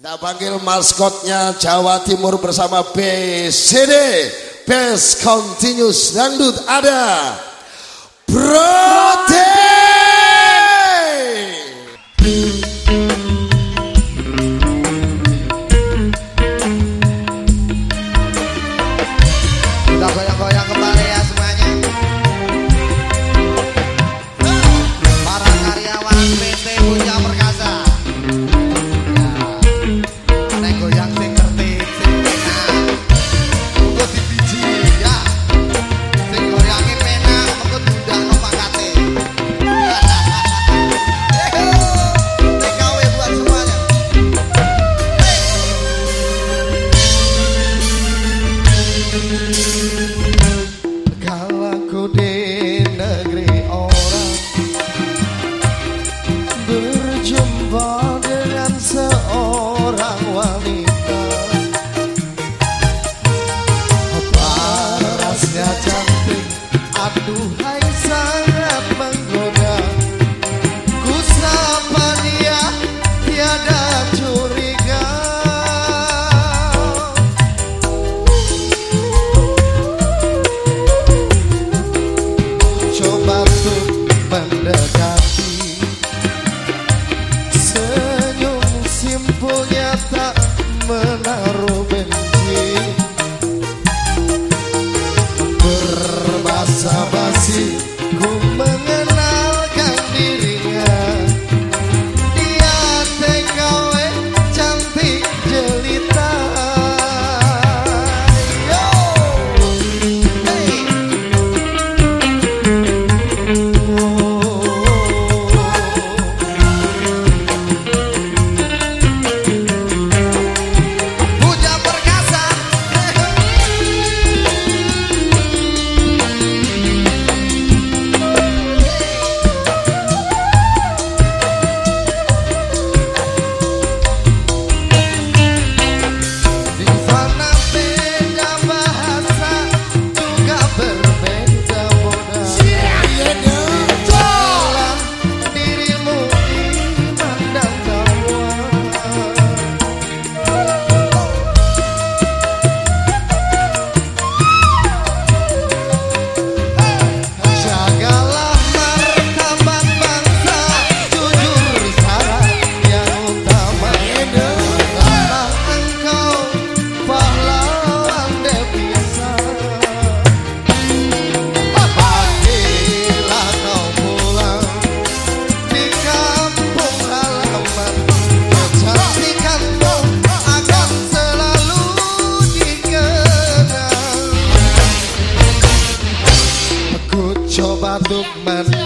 Kita panggil maskotnya Jawa Timur bersama BCD Best Continuous Dangdut ada. Protein menaruh benci. Berbasa basi ku men untuk man